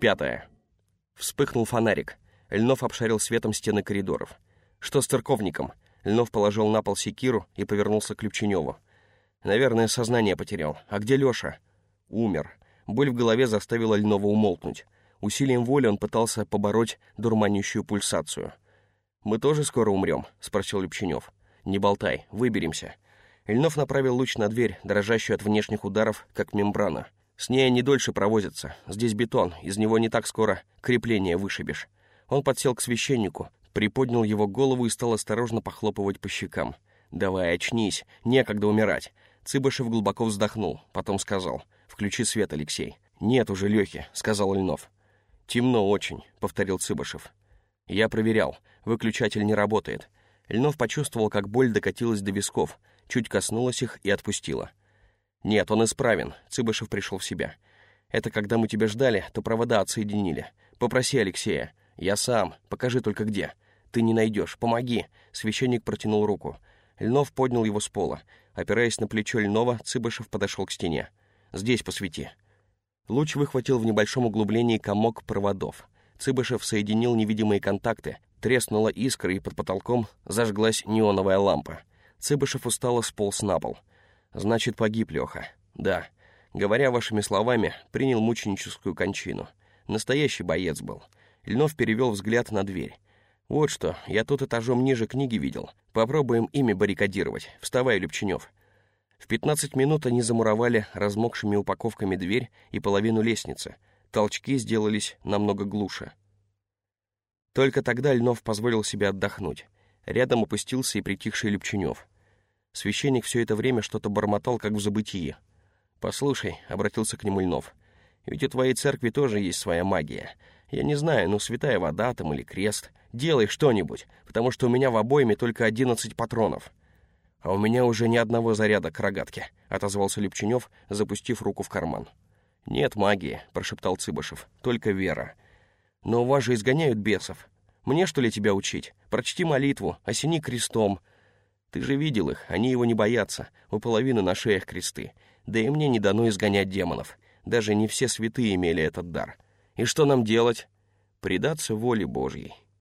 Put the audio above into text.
Пятое. Вспыхнул фонарик. Льнов обшарил светом стены коридоров. «Что с церковником?» Льнов положил на пол секиру и повернулся к Ключеневу. «Наверное, сознание потерял. А где Леша?» «Умер». Боль в голове заставила Льнова умолкнуть. Усилием воли он пытался побороть дурманящую пульсацию. «Мы тоже скоро умрем?» — спросил Любченев. «Не болтай, выберемся». Ильнов направил луч на дверь, дрожащую от внешних ударов, как мембрана. С ней они дольше провозятся. Здесь бетон, из него не так скоро крепление вышибешь. Он подсел к священнику, приподнял его голову и стал осторожно похлопывать по щекам. «Давай, очнись, некогда умирать». Цыбышев глубоко вздохнул, потом сказал, «Включи свет, Алексей». «Нет уже Лехи», — сказал Ильнов. «Темно очень», — повторил Цыбышев. «Я проверял. Выключатель не работает». Ильнов почувствовал, как боль докатилась до висков, чуть коснулась их и отпустила. «Нет, он исправен», — Цыбышев пришел в себя. «Это когда мы тебя ждали, то провода отсоединили. Попроси Алексея. Я сам. Покажи только где. Ты не найдешь. Помоги». Священник протянул руку. Льнов поднял его с пола. Опираясь на плечо Льнова, Цыбышев подошел к стене. «Здесь посвети». Луч выхватил в небольшом углублении комок проводов. Цыбышев соединил невидимые контакты, треснула искра, и под потолком зажглась неоновая лампа. Цыбышев устало сполз на пол. «Значит, погиб Леха. Да. Говоря вашими словами, принял мученическую кончину. Настоящий боец был». Льнов перевел взгляд на дверь. «Вот что, я тут этажом ниже книги видел. Попробуем ими баррикадировать. Вставай, Любченев. В 15 минут они замуровали размокшими упаковками дверь и половину лестницы. Толчки сделались намного глуше. Только тогда Льнов позволил себе отдохнуть. Рядом опустился и притихший Любченев. Священник все это время что-то бормотал, как в забытии. «Послушай», — обратился к нему Льнов, — «ведь у твоей церкви тоже есть своя магия. Я не знаю, ну, святая вода там или крест. Делай что-нибудь, потому что у меня в обойме только одиннадцать патронов». «А у меня уже ни одного заряда к рогатке», — отозвался Лепченев, запустив руку в карман. «Нет магии», — прошептал Цыбышев, — «только вера». «Но у вас же изгоняют бесов. Мне, что ли, тебя учить? Прочти молитву, осени крестом». «Ты же видел их, они его не боятся, у половины на шеях кресты. Да и мне не дано изгонять демонов. Даже не все святые имели этот дар. И что нам делать?» «Предаться воле Божьей».